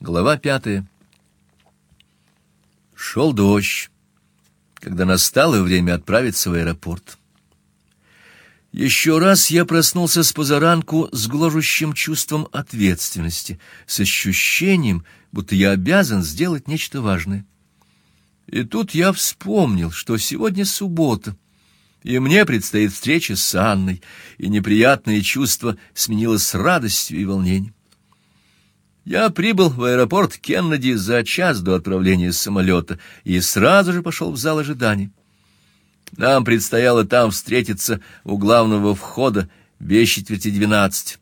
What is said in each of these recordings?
Глава пятая. Шел дождь, когда настало время отправиться в аэропорт. Еще раз я проснулся с позаранку с гложущим чувством ответственности, с ощущением, будто я обязан сделать нечто важное. И тут я вспомнил, что сегодня суббота, и мне предстоит встреча с Анной, и неприятное чувство сменилось радостью и волнением. Я прибыл в аэропорт Кеннеди за час до отправления самолета и сразу же пошел в зал ожидания. Нам предстояло там встретиться у главного входа без четверти двенадцать.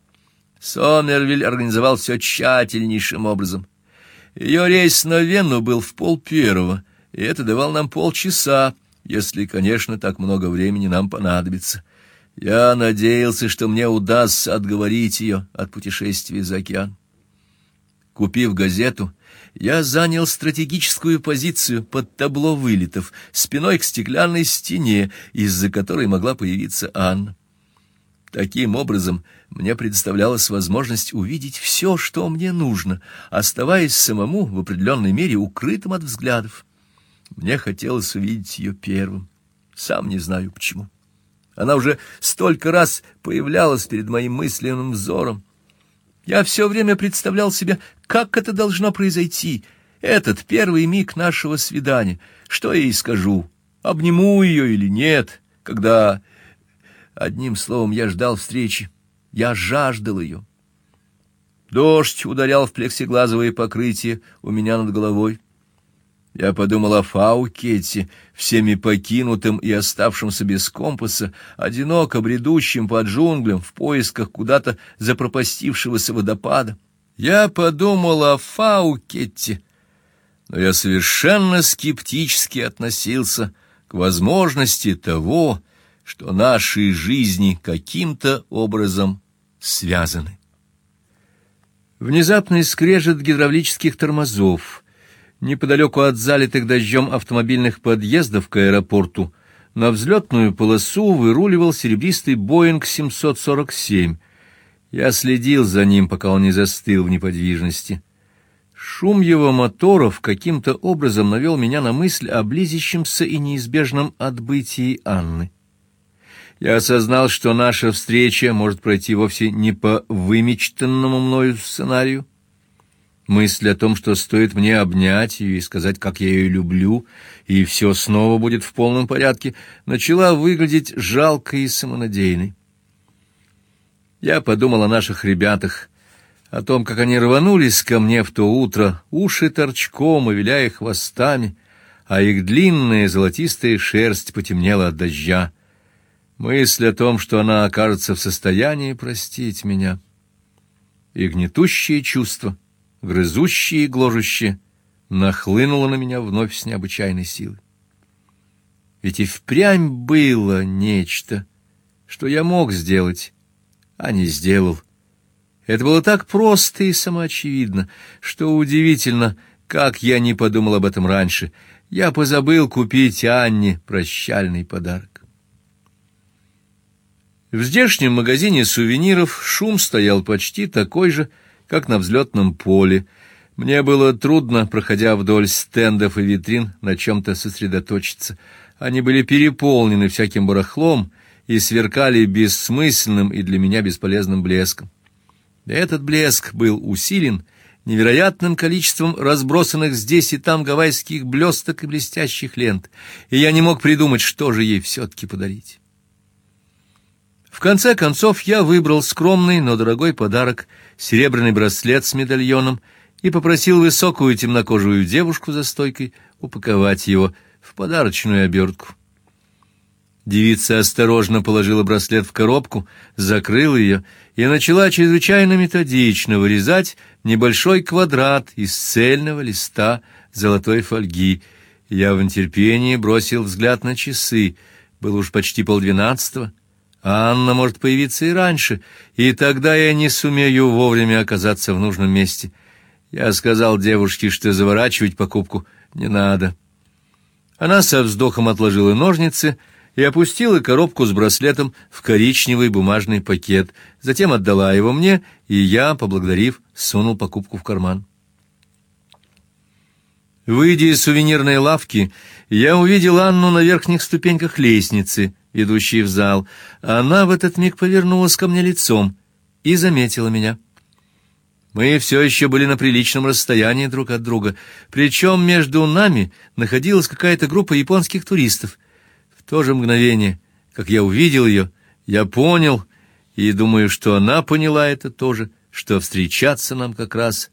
Сомервиль организовал все тщательнейшим образом. Ее рейс на Вену был в пол первого, и это давал нам полчаса, если, конечно, так много времени нам понадобится. Я надеялся, что мне удастся отговорить ее от путешествия за океан. Купив газету, я занял стратегическую позицию под табло вылетов, спиной к стеклянной стене, из-за которой могла появиться Анна. Таким образом, мне представлялась возможность увидеть все, что мне нужно, оставаясь самому в определенной мере укрытым от взглядов. Мне хотелось увидеть ее первым. Сам не знаю почему. Она уже столько раз появлялась перед моим мысленным взором, я все время представлял себе, как это должно произойти, этот первый миг нашего свидания. Что я ей скажу? Обниму ее или нет? Когда... Одним словом, я ждал встречи. Я жаждал ее. Дождь ударял в плексиглазовое покрытие у меня над головой. Я подумал о Фаукете, всеми покинутым и оставшимся без компаса, одиноко бредущим по джунглям в поисках куда-то запропастившегося водопада. Я подумал о Фаукете, но я совершенно скептически относился к возможности того, что наши жизни каким-то образом связаны. Внезапный скрежет гидравлических тормозов — неподалеку от залитых дождем автомобильных подъездов к аэропорту, на взлетную полосу выруливал серебристый Боинг 747. Я следил за ним, пока он не застыл в неподвижности. Шум его моторов каким-то образом навел меня на мысль о близящемся и неизбежном отбытии Анны. Я осознал, что наша встреча может пройти вовсе не по вымечтанному мною сценарию, Мысль о том, что стоит мне обнять ее и сказать, как я ее люблю, и все снова будет в полном порядке, начала выглядеть жалкой и самонадеянной. Я подумал о наших ребятах, о том, как они рванулись ко мне в то утро, уши торчком и виляя хвостами, а их длинная золотистая шерсть потемнела от дождя. Мысль о том, что она окажется в состоянии простить меня, и гнетущее чувство — грызущее и гложущее, нахлынуло на меня вновь с необычайной силой. Ведь и впрямь было нечто, что я мог сделать, а не сделал. Это было так просто и самоочевидно, что удивительно, как я не подумал об этом раньше. Я позабыл купить Анне прощальный подарок. В здешнем магазине сувениров шум стоял почти такой же, как на взлетном поле. Мне было трудно, проходя вдоль стендов и витрин, на чем-то сосредоточиться. Они были переполнены всяким барахлом и сверкали бессмысленным и для меня бесполезным блеском. Этот блеск был усилен невероятным количеством разбросанных здесь и там гавайских блесток и блестящих лент, и я не мог придумать, что же ей все-таки подарить. В конце концов я выбрал скромный, но дорогой подарок — серебряный браслет с медальоном и попросил высокую темнокожую девушку за стойкой упаковать его в подарочную обертку. Девица осторожно положила браслет в коробку, закрыла ее и начала чрезвычайно методично вырезать небольшой квадрат из цельного листа золотой фольги. Я в нетерпении бросил взгляд на часы. Было уж почти полдвенадцатого. Анна может появиться и раньше, и тогда я не сумею вовремя оказаться в нужном месте. Я сказал девушке, что заворачивать покупку не надо. Она со вздохом отложила ножницы и опустила коробку с браслетом в коричневый бумажный пакет, затем отдала его мне, и я, поблагодарив, сунул покупку в карман. Выйдя из сувенирной лавки, я увидел Анну на верхних ступеньках лестницы, ведущей в зал. Она в этот миг повернулась ко мне лицом и заметила меня. Мы все еще были на приличном расстоянии друг от друга, причем между нами находилась какая-то группа японских туристов. В то же мгновение, как я увидел ее, я понял, и думаю, что она поняла это тоже, что встречаться нам как раз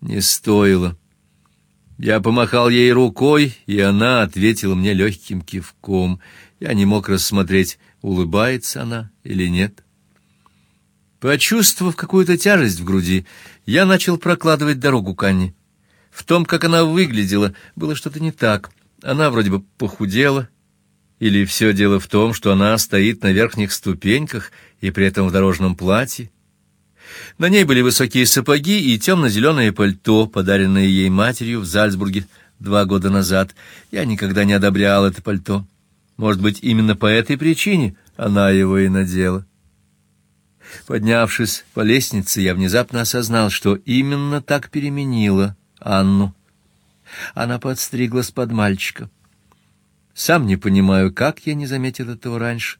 не стоило. Я помахал ей рукой, и она ответила мне легким кивком. Я не мог рассмотреть, улыбается она или нет. Почувствовав какую-то тяжесть в груди, я начал прокладывать дорогу к Анне. В том, как она выглядела, было что-то не так. Она вроде бы похудела, или все дело в том, что она стоит на верхних ступеньках и при этом в дорожном платье. На ней были высокие сапоги и темно-зеленое пальто, подаренное ей матерью в Зальцбурге два года назад. Я никогда не одобрял это пальто. Может быть, именно по этой причине она его и надела. Поднявшись по лестнице, я внезапно осознал, что именно так переменила Анну. Она подстриглась под мальчика. Сам не понимаю, как я не заметил этого раньше.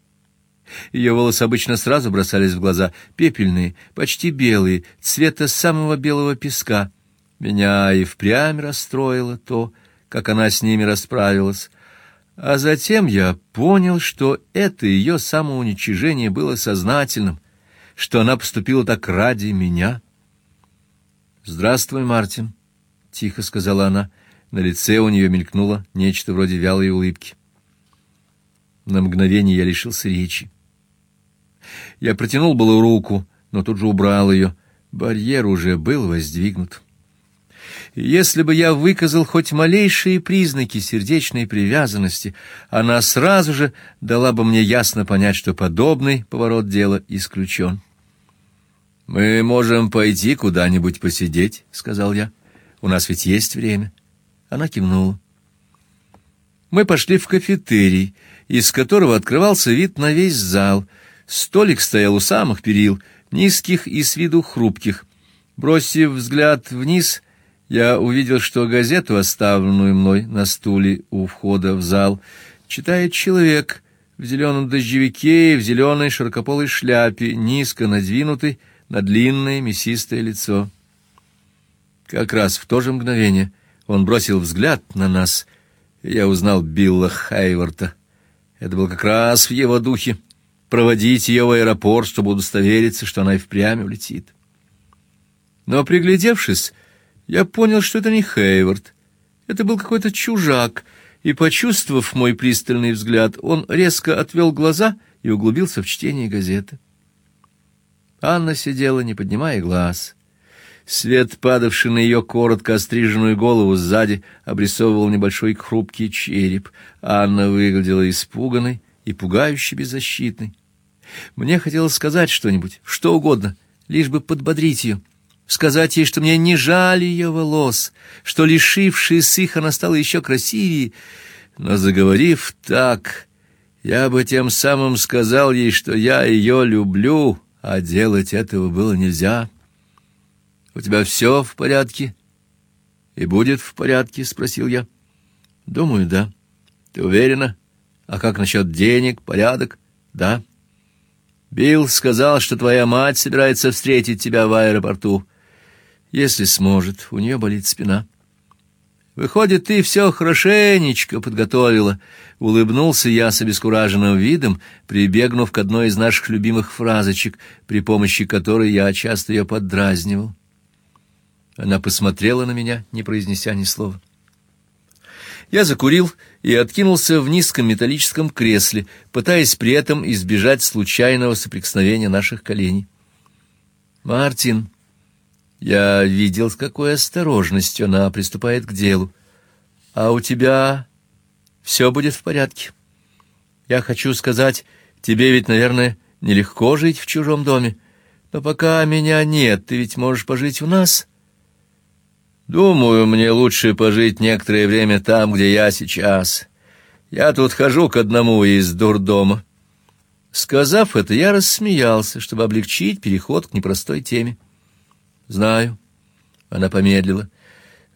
Ее волосы обычно сразу бросались в глаза, пепельные, почти белые, цвета самого белого песка. Меня и впрямь расстроило то, как она с ними расправилась. А затем я понял, что это ее самоуничижение было сознательным, что она поступила так ради меня. «Здравствуй, Мартин», — тихо сказала она. На лице у нее мелькнуло нечто вроде вялой улыбки. На мгновение я лишился речи. Я протянул было руку, но тут же убрал ее. Барьер уже был воздвигнут. Если бы я выказал хоть малейшие признаки сердечной привязанности, она сразу же дала бы мне ясно понять, что подобный поворот дела исключен. Мы можем пойти куда-нибудь посидеть, сказал я. У нас ведь есть время. Она кивнула. Мы пошли в кафетерий, из которого открывался вид на весь зал. Столик стоял у самых перил, низких и с виду хрупких. Бросив взгляд вниз, я увидел, что газету, оставленную мной на стуле у входа в зал, читает человек в зеленом дождевике и в зеленой широкополой шляпе, низко надвинутый на длинное мясистое лицо. Как раз в то же мгновение он бросил взгляд на нас, я узнал Билла Хайворта. Это был как раз в его духе проводить ее в аэропорт, чтобы удостовериться, что она и впрямь улетит. Но приглядевшись, я понял, что это не Хейвард. Это был какой-то чужак, и почувствовав мой пристальный взгляд, он резко отвел глаза и углубился в чтение газеты. Анна сидела, не поднимая глаз. Свет, падавший на ее коротко остриженную голову сзади, обрисовывал небольшой хрупкий череп. Анна выглядела испуганной и пугающе беззащитной. Мне хотелось сказать что-нибудь, что угодно, лишь бы подбодрить ее, сказать ей, что мне не жаль ее волос, что лишившись их она стала еще красивее, но заговорив так, я бы тем самым сказал ей, что я ее люблю, а делать этого было нельзя. У тебя все в порядке? И будет в порядке, спросил я. Думаю, да. Ты уверена? А как насчет денег, порядок? Да. Билл сказал, что твоя мать собирается встретить тебя в аэропорту. Если сможет, у нее болит спина. Выходит, ты все хорошенечко подготовила. Улыбнулся я с обескураженным видом, прибегнув к одной из наших любимых фразочек, при помощи которой я часто ее поддразнивал. Она посмотрела на меня, не произнеся ни слова. Я закурил и откинулся в низком металлическом кресле, пытаясь при этом избежать случайного соприкосновения наших коленей. Мартин я видел, с какой осторожностью она приступает к делу. А у тебя все будет в порядке. Я хочу сказать, тебе ведь, наверное, нелегко жить в чужом доме, но пока меня нет, ты ведь можешь пожить у нас. Думаю, мне лучше пожить некоторое время там, где я сейчас. Я тут хожу к одному из дурдома. Сказав это, я рассмеялся, чтобы облегчить переход к непростой теме. Знаю. Она помедлила.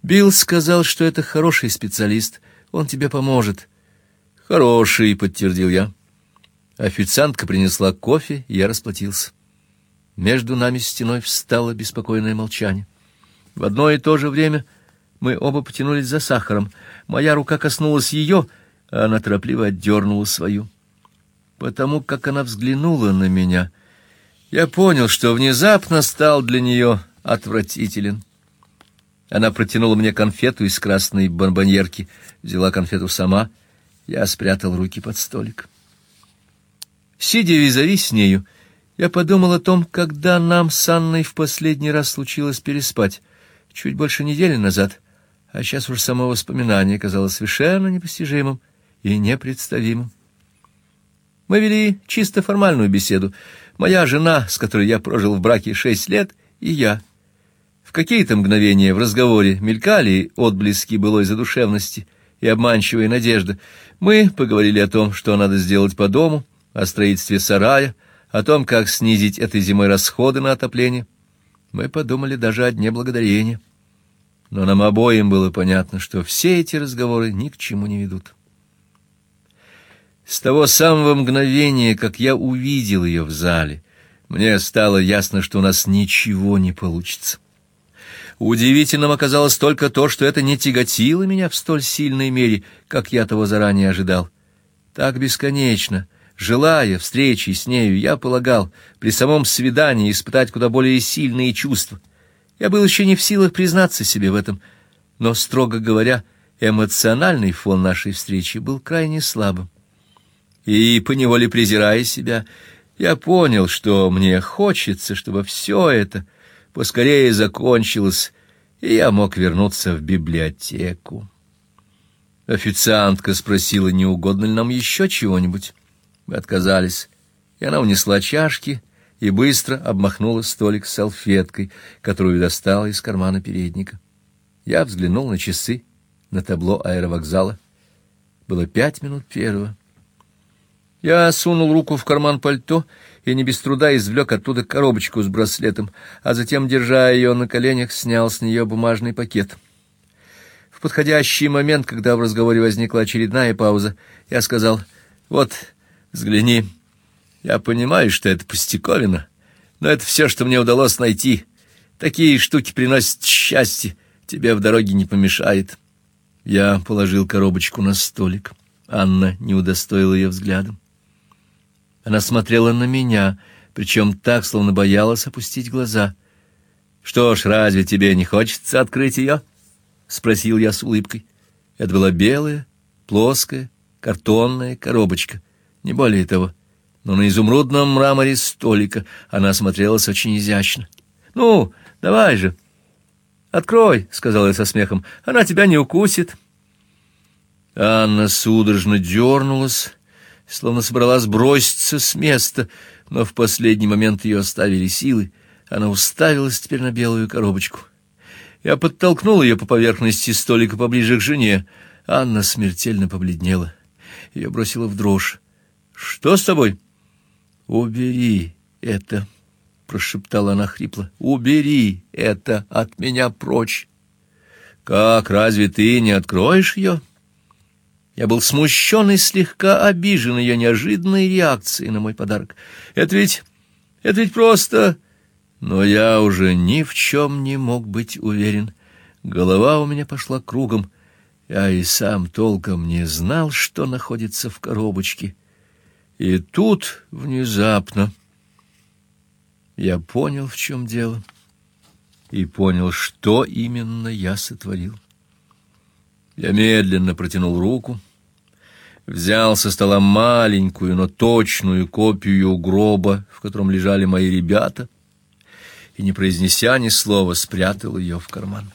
Билл сказал, что это хороший специалист, он тебе поможет. Хороший, подтвердил я. Официантка принесла кофе, я расплатился. Между нами стеной встало беспокойное молчание. В одно и то же время мы оба потянулись за сахаром. Моя рука коснулась ее, а она торопливо отдернула свою. Потому как она взглянула на меня, я понял, что внезапно стал для нее отвратителен. Она протянула мне конфету из красной бонбоньерки, взяла конфету сама, я спрятал руки под столик. Сидя визави с нею, я подумал о том, когда нам с Анной в последний раз случилось переспать, чуть больше недели назад, а сейчас уж само воспоминание казалось совершенно непостижимым и непредставимым. Мы вели чисто формальную беседу. Моя жена, с которой я прожил в браке шесть лет, и я — в какие-то мгновения в разговоре мелькали отблески былой задушевности и обманчивая надежда. Мы поговорили о том, что надо сделать по дому, о строительстве сарая, о том, как снизить этой зимой расходы на отопление. Мы подумали даже о дне благодарения. Но нам обоим было понятно, что все эти разговоры ни к чему не ведут. С того самого мгновения, как я увидел ее в зале, мне стало ясно, что у нас ничего не получится. Удивительным оказалось только то, что это не тяготило меня в столь сильной мере, как я того заранее ожидал. Так бесконечно, желая встречи с нею, я полагал при самом свидании испытать куда более сильные чувства. Я был еще не в силах признаться себе в этом, но, строго говоря, эмоциональный фон нашей встречи был крайне слабым. И, поневоле презирая себя, я понял, что мне хочется, чтобы все это поскорее закончилось, и я мог вернуться в библиотеку. Официантка спросила, не угодно ли нам еще чего-нибудь. Мы отказались, и она унесла чашки и быстро обмахнула столик салфеткой, которую достала из кармана передника. Я взглянул на часы на табло аэровокзала. Было пять минут первого. Я сунул руку в карман пальто и не без труда извлек оттуда коробочку с браслетом, а затем, держа ее на коленях, снял с нее бумажный пакет. В подходящий момент, когда в разговоре возникла очередная пауза, я сказал: "Вот, взгляни. Я понимаю, что это пустяковина, но это все, что мне удалось найти. Такие штуки приносят счастье, тебе в дороге не помешает". Я положил коробочку на столик. Анна не удостоила ее взглядом. Она смотрела на меня, причем так, словно боялась опустить глаза. Что ж, разве тебе не хочется открыть ее? спросил я с улыбкой. Это была белая, плоская, картонная коробочка, не более того. Но на изумрудном мраморе столика она смотрелась очень изящно. Ну, давай же. Открой, сказала я со смехом. Она тебя не укусит. Анна судорожно дернулась словно собралась броситься с места, но в последний момент ее оставили силы. Она уставилась теперь на белую коробочку. Я подтолкнул ее по поверхности столика поближе к жене. Анна смертельно побледнела. Ее бросило в дрожь. Что с тобой? Убери это, прошептала она хрипло. Убери это от меня прочь. Как разве ты не откроешь ее? Я был смущен и слегка обижен ее неожиданной реакцией на мой подарок. Это ведь это ведь просто но я уже ни в чем не мог быть уверен. Голова у меня пошла кругом. Я и сам толком не знал, что находится в коробочке. И тут внезапно я понял, в чем дело, и понял, что именно я сотворил. Я медленно протянул руку, взял со стола маленькую, но точную копию гроба, в котором лежали мои ребята, и не произнеся ни слова, спрятал ее в карман.